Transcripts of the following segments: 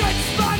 It's like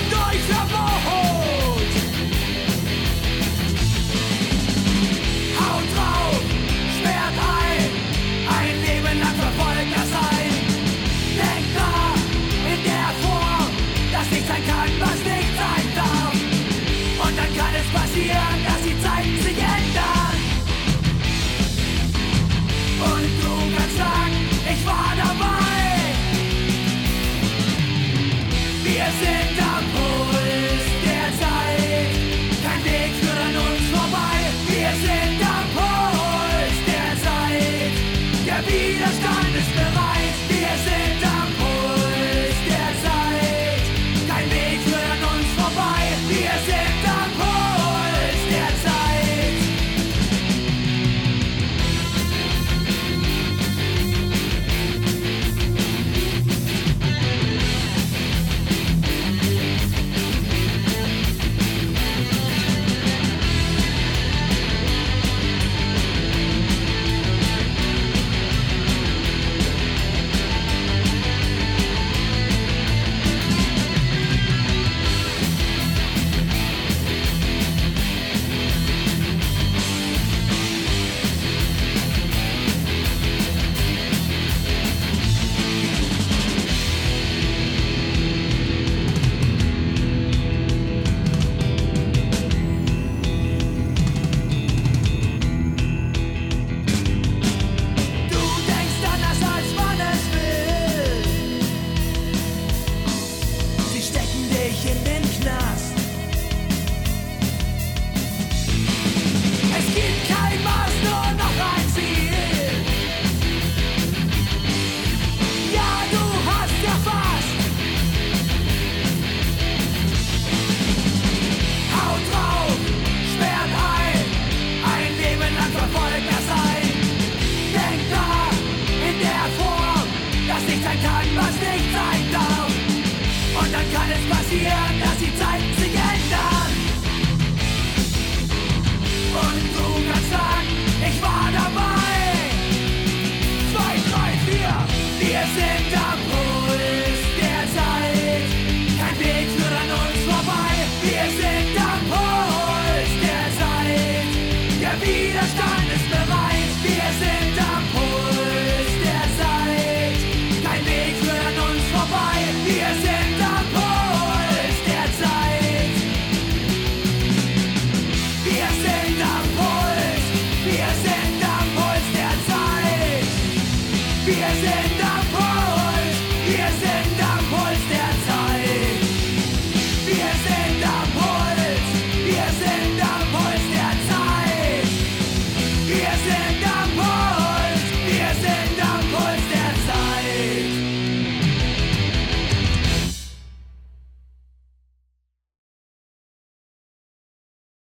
ich in den Knast.